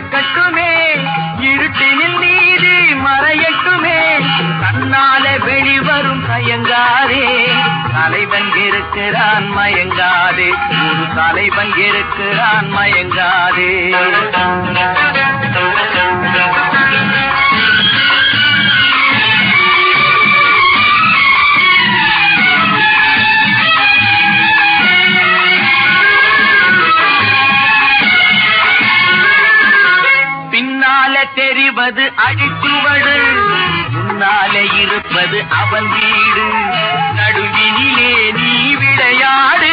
நடக்கட்டுமே இருட்டினில் நீதி மறையட்டுமே. தன்னாலே வெளிவரும் தயங்காதே. தலைவன் இருக்கிறான் மயங்காதே. ஒரு தலைவன் இருக்கிறான் மயங்காதே. பின்னாலே தெரிவது முன்னாலே இருப்பது அவன் வீடு. நடுவினிலே நீ விளையாடு.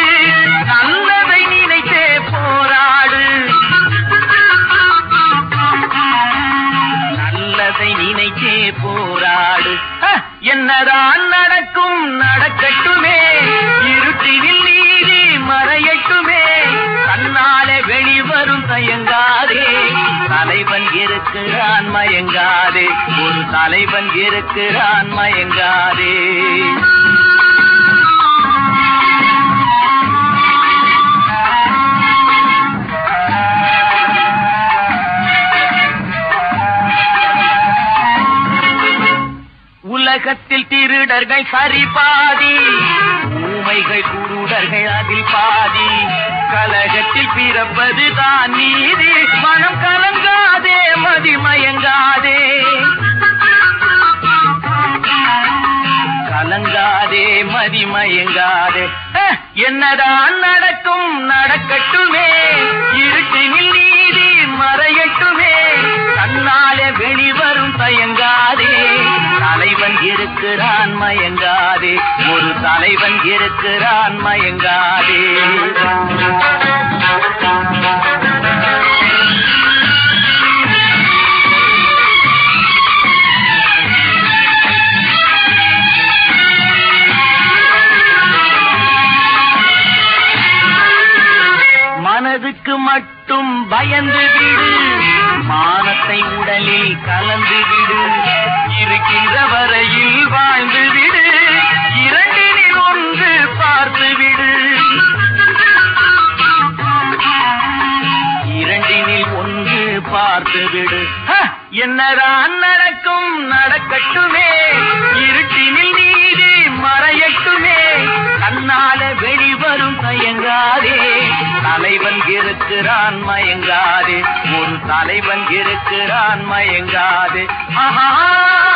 நல்லதை நினைத்தே போராடு. நல்லதை நினைத்தே போராடு. என்னதான் நடக்கும் நடக்கட்டுமே. தலைவன் இருக்கிறான் மயங்காதே. ஒரு தலைவன் இருக்கிறான் மயங்காதே. உலகத்தில் திருடர்கள் சரி பாதி ஊமைகள் குருடர்கள் அதில் பாதி. கலகத்தில் பிறப்பது தான் நீதி. மனம் கலங்காதே மதிமயங்காதே கலங்காதே மதிமயங்காதே அஹ், என்னதான் நடக்கும் நடக்கட்டுமே. இருட்டினில் இருக்கிறான் மயங்காதே. ஒரு தலைவன் இருக்கிறான் மயங்காதே. மனதுக்கு மட்டும் பயந்து விடு. மானத்தை உடலில் கலந்து விடு. என்னதான் நடக்கும் நடக்கட்டுமே. இருட்டினில் நீடு மறையட்டுமே. தன்னால வெளிவரும் மயங்காதே தலைவன் இருக்கிறான் மயங்காதே. ஒரு தலைவன் இருக்கிறான் மயங்காதே. ஆஹா